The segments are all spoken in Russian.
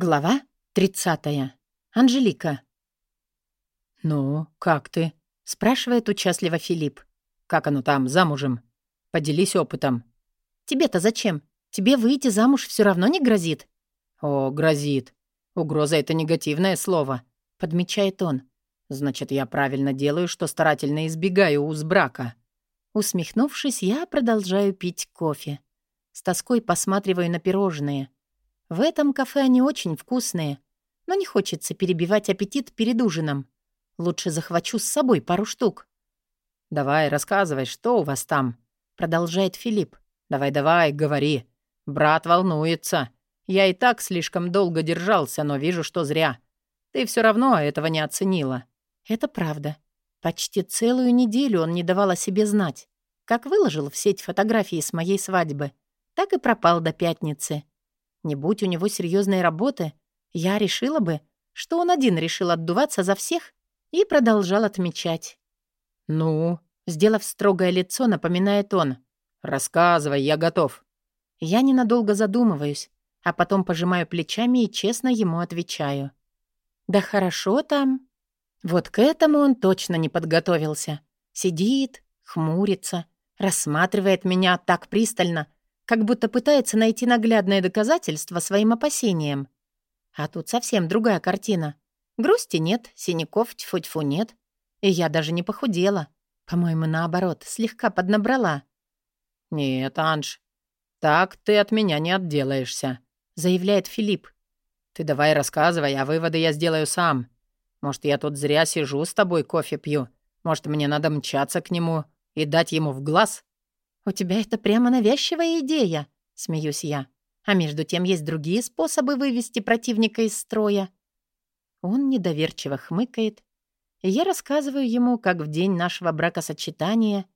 Глава 30. Анжелика. «Ну, как ты?» — спрашивает участливо Филипп. «Как оно там, замужем? Поделись опытом». «Тебе-то зачем? Тебе выйти замуж все равно не грозит?» «О, грозит. Угроза — это негативное слово», — подмечает он. «Значит, я правильно делаю, что старательно избегаю уз брака». Усмехнувшись, я продолжаю пить кофе. С тоской посматриваю на пирожные — в этом кафе они очень вкусные, но не хочется перебивать аппетит перед ужином. Лучше захвачу с собой пару штук. «Давай, рассказывай, что у вас там?» — продолжает Филипп. «Давай-давай, говори. Брат волнуется. Я и так слишком долго держался, но вижу, что зря. Ты все равно этого не оценила». «Это правда. Почти целую неделю он не давал о себе знать. Как выложил в сеть фотографии с моей свадьбы, так и пропал до пятницы. Не будь у него серьезной работы, я решила бы, что он один решил отдуваться за всех и продолжал отмечать. «Ну?» — сделав строгое лицо, напоминает он. «Рассказывай, я готов». Я ненадолго задумываюсь, а потом пожимаю плечами и честно ему отвечаю. «Да хорошо там». Вот к этому он точно не подготовился. Сидит, хмурится, рассматривает меня так пристально, как будто пытается найти наглядное доказательство своим опасениям. А тут совсем другая картина. Грусти нет, синяков тьфу-тьфу нет. И я даже не похудела. По-моему, наоборот, слегка поднабрала. «Нет, Анж, так ты от меня не отделаешься», — заявляет Филипп. «Ты давай рассказывай, а выводы я сделаю сам. Может, я тут зря сижу с тобой, кофе пью. Может, мне надо мчаться к нему и дать ему в глаз?» «У тебя это прямо навязчивая идея», — смеюсь я. «А между тем есть другие способы вывести противника из строя». Он недоверчиво хмыкает, и я рассказываю ему, как в день нашего бракосочетания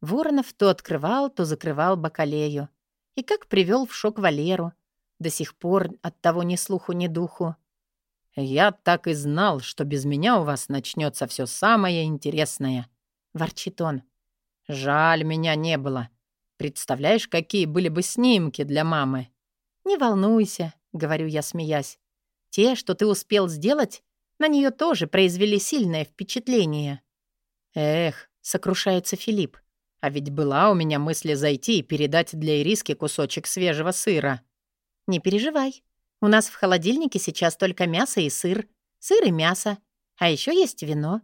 Воронов то открывал, то закрывал бакалею, и как привел в шок Валеру, до сих пор от того ни слуху, ни духу. «Я так и знал, что без меня у вас начнется все самое интересное», — ворчит он. «Жаль, меня не было. Представляешь, какие были бы снимки для мамы?» «Не волнуйся», — говорю я, смеясь. «Те, что ты успел сделать, на нее тоже произвели сильное впечатление». «Эх», — сокрушается Филипп, «а ведь была у меня мысль зайти и передать для Ириски кусочек свежего сыра». «Не переживай. У нас в холодильнике сейчас только мясо и сыр, сыр и мясо, а еще есть вино.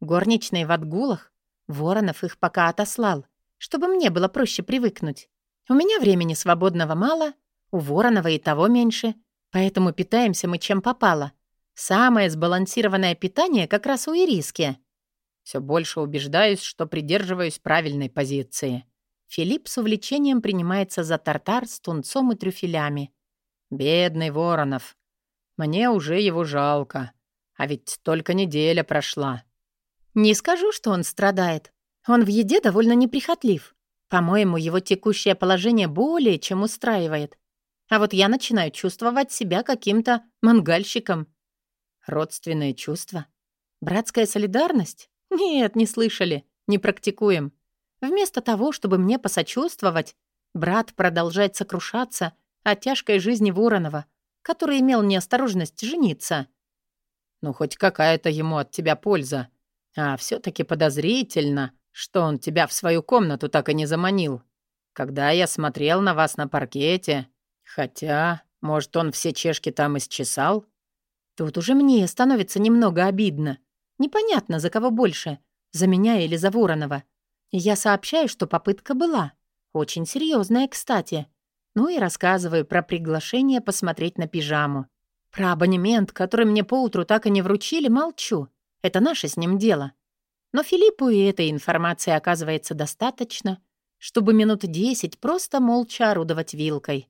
Горничные в отгулах. Воронов их пока отослал чтобы мне было проще привыкнуть. У меня времени свободного мало, у Воронова и того меньше, поэтому питаемся мы чем попало. Самое сбалансированное питание как раз у Ириски. Все больше убеждаюсь, что придерживаюсь правильной позиции. Филипп с увлечением принимается за тартар с тунцом и трюфелями. Бедный Воронов. Мне уже его жалко. А ведь только неделя прошла. Не скажу, что он страдает. Он в еде довольно неприхотлив. По-моему, его текущее положение более чем устраивает. А вот я начинаю чувствовать себя каким-то мангальщиком. Родственные чувства? Братская солидарность? Нет, не слышали, не практикуем. Вместо того, чтобы мне посочувствовать, брат продолжает сокрушаться о тяжкой жизни Воронова, который имел неосторожность жениться. Ну, хоть какая-то ему от тебя польза. А все таки подозрительно, что он тебя в свою комнату так и не заманил. Когда я смотрел на вас на паркете... Хотя, может, он все чешки там исчесал? Тут уже мне становится немного обидно. Непонятно, за кого больше, за меня или за Воронова. я сообщаю, что попытка была. Очень серьезная, кстати. Ну и рассказываю про приглашение посмотреть на пижаму. Про абонемент, который мне поутру так и не вручили, молчу. Это наше с ним дело. Но Филиппу и этой информации оказывается достаточно, чтобы минут десять просто молча орудовать вилкой.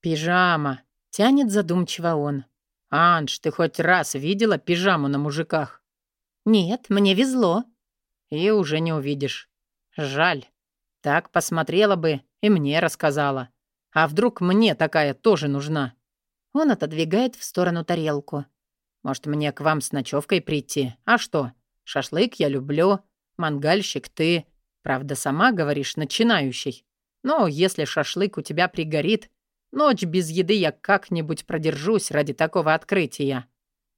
«Пижама!» — тянет задумчиво он. «Анж, ты хоть раз видела пижаму на мужиках?» «Нет, мне везло». «И уже не увидишь. Жаль. Так посмотрела бы и мне рассказала. А вдруг мне такая тоже нужна?» Он отодвигает в сторону тарелку. «Может, мне к вам с ночевкой прийти? А что? Шашлык я люблю, мангальщик ты. Правда, сама говоришь, начинающий. Но если шашлык у тебя пригорит, Ночь без еды я как-нибудь продержусь ради такого открытия.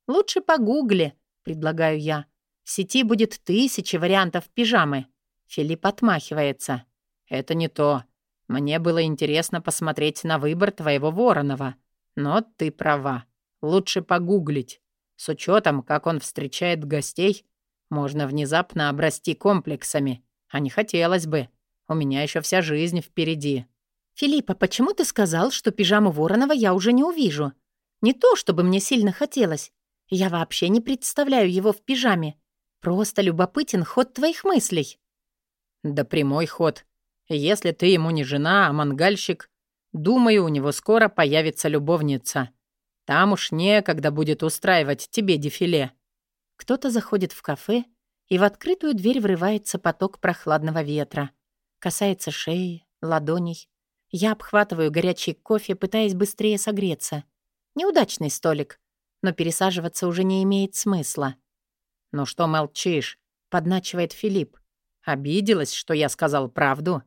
Лучше погугли, предлагаю я. В сети будет тысячи вариантов пижамы. Филипп отмахивается. Это не то. Мне было интересно посмотреть на выбор твоего Воронова. Но ты права. Лучше погуглить. С учетом, как он встречает гостей, можно внезапно обрасти комплексами. А не хотелось бы. У меня еще вся жизнь впереди. «Филиппа, почему ты сказал, что пижаму Воронова я уже не увижу? Не то, чтобы мне сильно хотелось. Я вообще не представляю его в пижаме. Просто любопытен ход твоих мыслей». «Да прямой ход. Если ты ему не жена, а мангальщик, думаю, у него скоро появится любовница. Там уж некогда будет устраивать тебе дефиле». Кто-то заходит в кафе, и в открытую дверь врывается поток прохладного ветра. Касается шеи, ладоней. Я обхватываю горячий кофе, пытаясь быстрее согреться. Неудачный столик, но пересаживаться уже не имеет смысла. «Ну что молчишь?» — подначивает Филипп. «Обиделась, что я сказал правду?»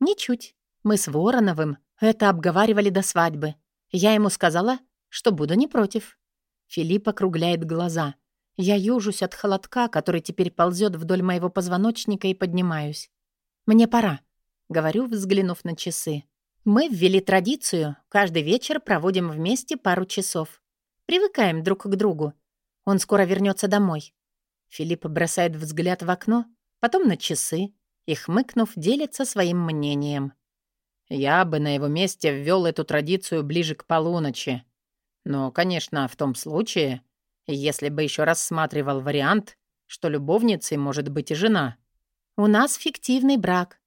«Ничуть. Мы с Вороновым это обговаривали до свадьбы. Я ему сказала, что буду не против». Филипп округляет глаза. Я южусь от холодка, который теперь ползет вдоль моего позвоночника и поднимаюсь. «Мне пора», — говорю, взглянув на часы. «Мы ввели традицию. Каждый вечер проводим вместе пару часов. Привыкаем друг к другу. Он скоро вернется домой». Филипп бросает взгляд в окно, потом на часы и, хмыкнув, делится своим мнением. «Я бы на его месте ввел эту традицию ближе к полуночи. Но, конечно, в том случае, если бы еще рассматривал вариант, что любовницей может быть и жена. У нас фиктивный брак.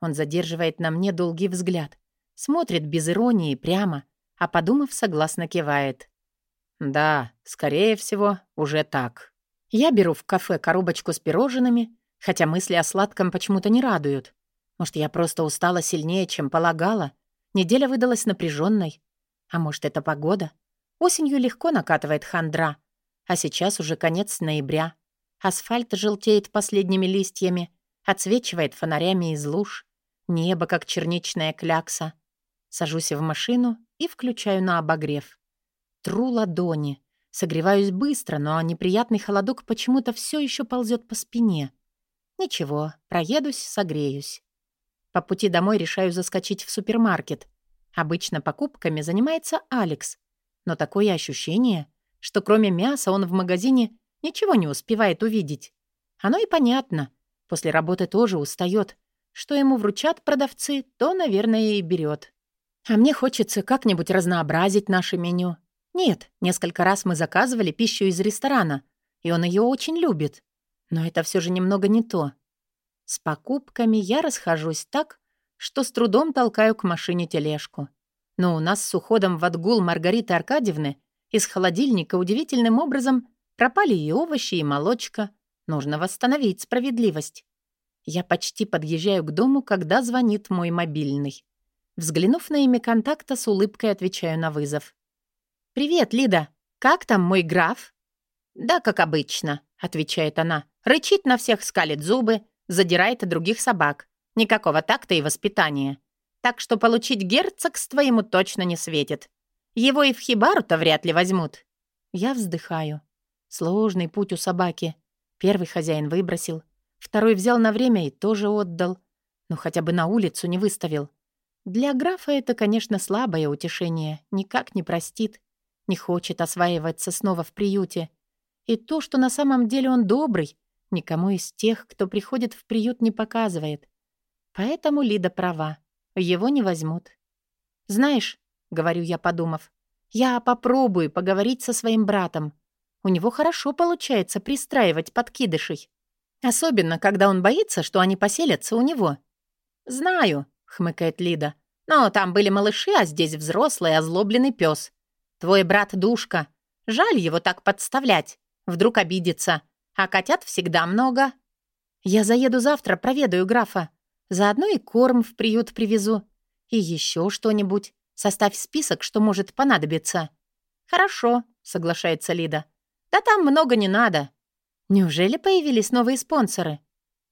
Он задерживает на мне долгий взгляд, смотрит без иронии прямо, а подумав, согласно кивает. Да, скорее всего, уже так. Я беру в кафе коробочку с пирожными, хотя мысли о сладком почему-то не радуют. Может, я просто устала сильнее, чем полагала. Неделя выдалась напряженной. А может, это погода? Осенью легко накатывает хандра — а сейчас уже конец ноября. Асфальт желтеет последними листьями, отсвечивает фонарями из луж. Небо, как черничная клякса. Сажусь в машину и включаю на обогрев. Тру ладони. Согреваюсь быстро, но неприятный холодок почему-то все еще ползет по спине. Ничего, проедусь, согреюсь. По пути домой решаю заскочить в супермаркет. Обычно покупками занимается Алекс. Но такое ощущение, что кроме мяса он в магазине ничего не успевает увидеть. Оно и понятно. После работы тоже устает. Что ему вручат продавцы, то, наверное, и берет. А мне хочется как-нибудь разнообразить наше меню. Нет, несколько раз мы заказывали пищу из ресторана, и он ее очень любит. Но это все же немного не то. С покупками я расхожусь так, что с трудом толкаю к машине тележку. Но у нас с уходом в отгул Маргариты Аркадьевны из холодильника удивительным образом пропали и овощи, и молочка. Нужно восстановить справедливость. Я почти подъезжаю к дому, когда звонит мой мобильный. Взглянув на имя контакта, с улыбкой отвечаю на вызов. «Привет, Лида. Как там мой граф?» «Да, как обычно», — отвечает она. «Рычит на всех, скалит зубы, задирает других собак. Никакого такта и воспитания. Так что получить герцогство ему точно не светит. Его и в хибару-то вряд ли возьмут. Я вздыхаю. Сложный путь у собаки. Первый хозяин выбросил, второй взял на время и тоже отдал. Но хотя бы на улицу не выставил. Для графа это, конечно, слабое утешение. Никак не простит. Не хочет осваиваться снова в приюте. И то, что на самом деле он добрый, никому из тех, кто приходит в приют, не показывает. Поэтому Лида права. Его не возьмут. Знаешь, — говорю я, подумав. «Я попробую поговорить со своим братом. У него хорошо получается пристраивать подкидышей. Особенно, когда он боится, что они поселятся у него». «Знаю», — хмыкает Лида. «Но там были малыши, а здесь взрослый озлобленный пес. Твой брат Душка. Жаль его так подставлять. Вдруг обидится. А котят всегда много». «Я заеду завтра, проведаю графа. Заодно и корм в приют привезу. И еще что-нибудь. Составь список, что может понадобиться». «Хорошо», — соглашается Лида. «Да там много не надо». «Неужели появились новые спонсоры?»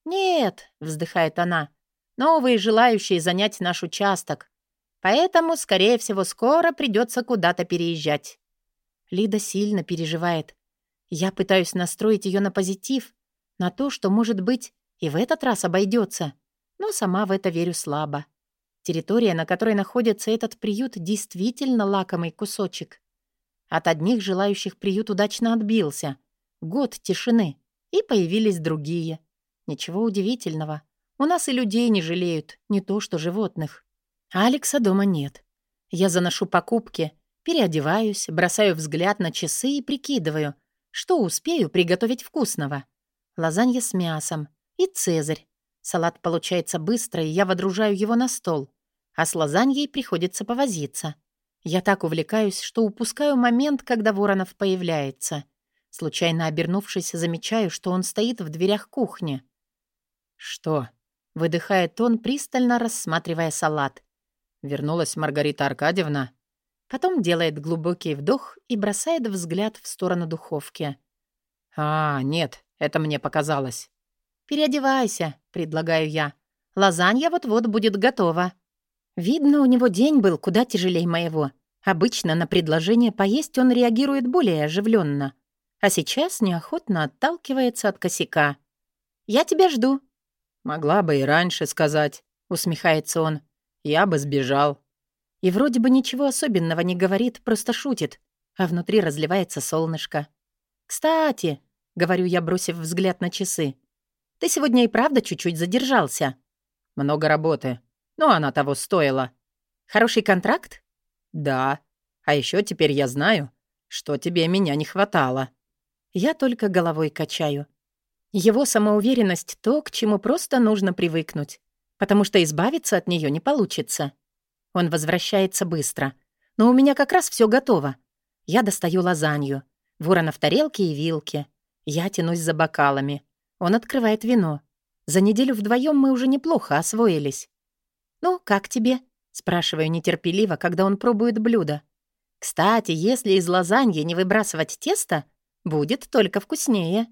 «Нет», — вздыхает она. «Новые, желающие занять наш участок. Поэтому, скорее всего, скоро придется куда-то переезжать. Лида сильно переживает. Я пытаюсь настроить ее на позитив, на то, что, может быть, и в этот раз обойдется, но сама в это верю слабо. Территория, на которой находится этот приют, действительно лакомый кусочек. От одних желающих приют удачно отбился. Год тишины. И появились другие. Ничего удивительного. У нас и людей не жалеют, не то что животных. Алекса дома нет. Я заношу покупки, переодеваюсь, бросаю взгляд на часы и прикидываю, что успею приготовить вкусного. Лазанья с мясом и цезарь. Салат получается быстро, и я водружаю его на стол. А с лазаньей приходится повозиться. Я так увлекаюсь, что упускаю момент, когда Воронов появляется. Случайно обернувшись, замечаю, что он стоит в дверях кухни. «Что?» — выдыхает он, пристально рассматривая салат. «Вернулась Маргарита Аркадьевна?» Потом делает глубокий вдох и бросает взгляд в сторону духовки. «А, нет, это мне показалось». «Переодевайся», — предлагаю я. «Лазанья вот-вот будет готова». Видно, у него день был куда тяжелее моего. Обычно на предложение поесть он реагирует более оживленно, а сейчас неохотно отталкивается от косяка. «Я тебя жду». «Могла бы и раньше сказать», — усмехается он. «Я бы сбежал». И вроде бы ничего особенного не говорит, просто шутит, а внутри разливается солнышко. «Кстати», — говорю я, бросив взгляд на часы, «ты сегодня и правда чуть-чуть задержался». «Много работы, но она того стоила». «Хороший контракт?» «Да. А еще теперь я знаю, что тебе меня не хватало». Я только головой качаю. Его самоуверенность — то, к чему просто нужно привыкнуть, потому что избавиться от нее не получится. Он возвращается быстро. Но у меня как раз все готово. Я достаю лазанью. Воронов тарелки и вилки. Я тянусь за бокалами. Он открывает вино. За неделю вдвоем мы уже неплохо освоились. «Ну, как тебе?» — спрашиваю нетерпеливо, когда он пробует блюдо. «Кстати, если из лазаньи не выбрасывать тесто, будет только вкуснее».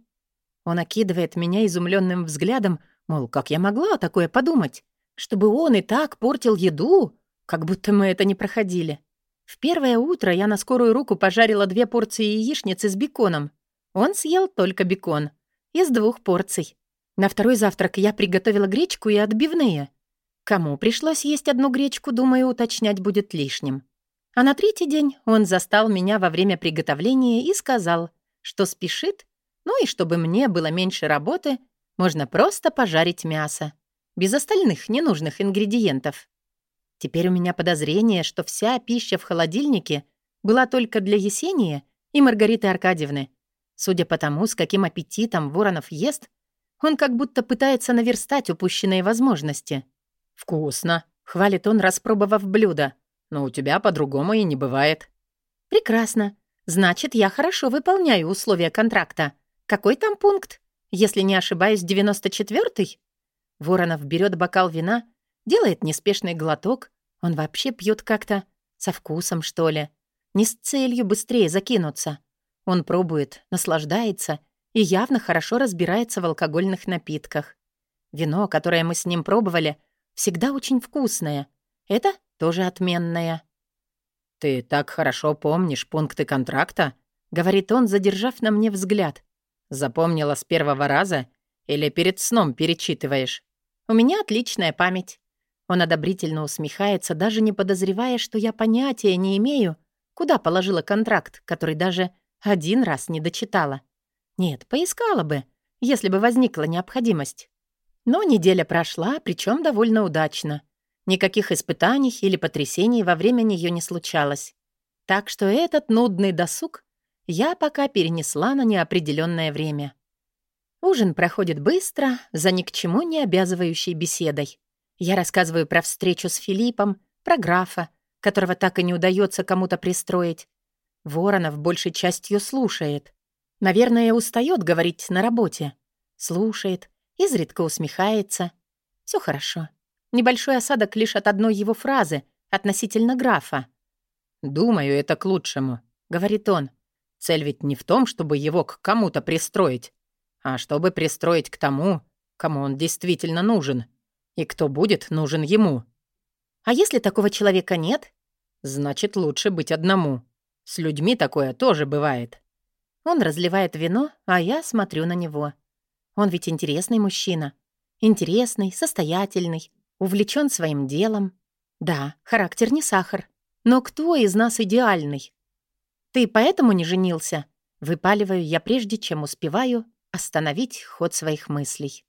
Он окидывает меня изумленным взглядом, мол, как я могла такое подумать? Чтобы он и так портил еду? Как будто мы это не проходили. В первое утро я на скорую руку пожарила две порции яичницы с беконом. Он съел только бекон. Из двух порций. На второй завтрак я приготовила гречку и отбивные. Кому пришлось есть одну гречку, думаю, уточнять будет лишним. А на третий день он застал меня во время приготовления и сказал, что спешит, ну и чтобы мне было меньше работы, можно просто пожарить мясо. Без остальных ненужных ингредиентов. Теперь у меня подозрение, что вся пища в холодильнике была только для Есения и Маргариты Аркадьевны. Судя по тому, с каким аппетитом Воронов ест, он как будто пытается наверстать упущенные возможности. «Вкусно», — хвалит он, распробовав блюдо. «Но у тебя по-другому и не бывает». «Прекрасно. Значит, я хорошо выполняю условия контракта. Какой там пункт? Если не ошибаюсь, 94-й?» Воронов берет бокал вина Делает неспешный глоток. Он вообще пьет как-то со вкусом, что ли. Не с целью быстрее закинуться. Он пробует, наслаждается и явно хорошо разбирается в алкогольных напитках. Вино, которое мы с ним пробовали, всегда очень вкусное. Это тоже отменное. «Ты так хорошо помнишь пункты контракта?» — говорит он, задержав на мне взгляд. «Запомнила с первого раза или перед сном перечитываешь?» «У меня отличная память. Он одобрительно усмехается, даже не подозревая, что я понятия не имею, куда положила контракт, который даже один раз не дочитала. Нет, поискала бы, если бы возникла необходимость. Но неделя прошла, причем довольно удачно. Никаких испытаний или потрясений во время нее не случалось. Так что этот нудный досуг я пока перенесла на неопределенное время. Ужин проходит быстро, за ни к чему не обязывающей беседой. Я рассказываю про встречу с Филиппом, про графа, которого так и не удается кому-то пристроить. Воронов большей частью слушает. Наверное, устает говорить на работе. Слушает, изредка усмехается. Все хорошо. Небольшой осадок лишь от одной его фразы относительно графа. «Думаю, это к лучшему», — говорит он. «Цель ведь не в том, чтобы его к кому-то пристроить, а чтобы пристроить к тому, кому он действительно нужен и кто будет нужен ему. А если такого человека нет? Значит, лучше быть одному. С людьми такое тоже бывает. Он разливает вино, а я смотрю на него. Он ведь интересный мужчина. Интересный, состоятельный, увлечен своим делом. Да, характер не сахар. Но кто из нас идеальный? Ты поэтому не женился? Выпаливаю я прежде, чем успеваю остановить ход своих мыслей.